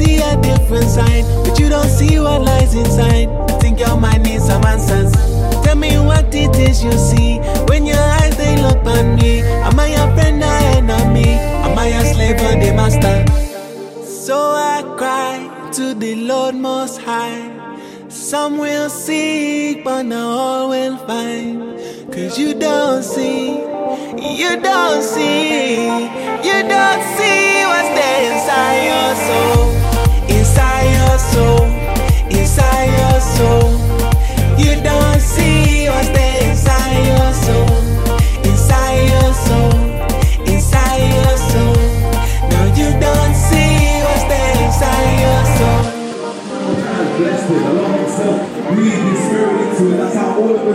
see a different sign, but you don't see what lies inside. I Think your mind needs some answers faces you see. When your eyes they look on me, am I a friend or enemy? Am I a slave or the master? So I cry to the Lord Most High. Some will seek, but not all will find. Cause you don't see, you don't see, you don't.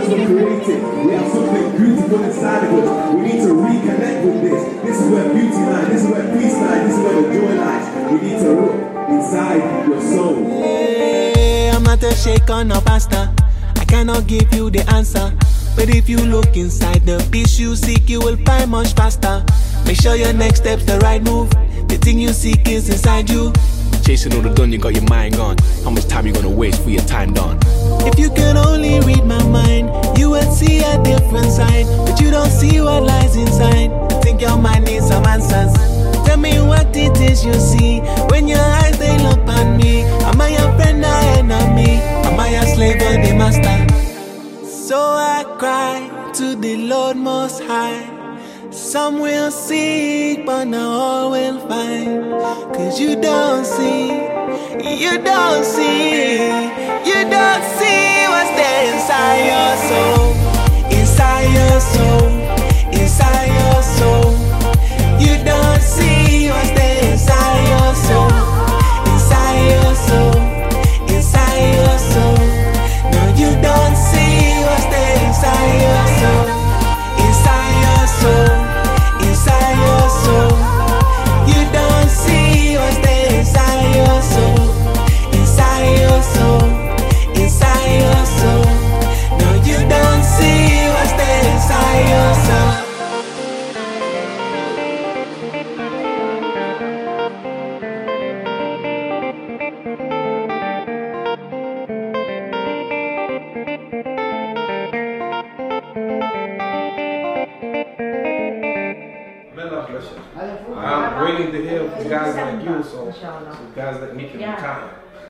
How all of us created. We have something beautiful inside of us. We need to reconnect with this. This is where beauty lies. This is where peace lies. This is where the joy lies. We need to look inside your soul. Hey, I'm not a shaker, no pastor. I cannot give you the answer. But if you look inside the peace you seek, you will find much faster. Make sure your next step's the right move. The thing you seek is inside you. Chasing all the done, you got your mind gone. How much time you gonna waste for your time see what lies inside. Think your mind needs some answers. Tell me what it is you see when your eyes they look on me. Am I a friend or enemy? Am I a slave or the master? So I cry to the Lord Most High. Some will seek, but not all will find. Cause you don't see, you don't see, I'm waiting to hear from guys like you, so, so guys like me can Yeah. retire.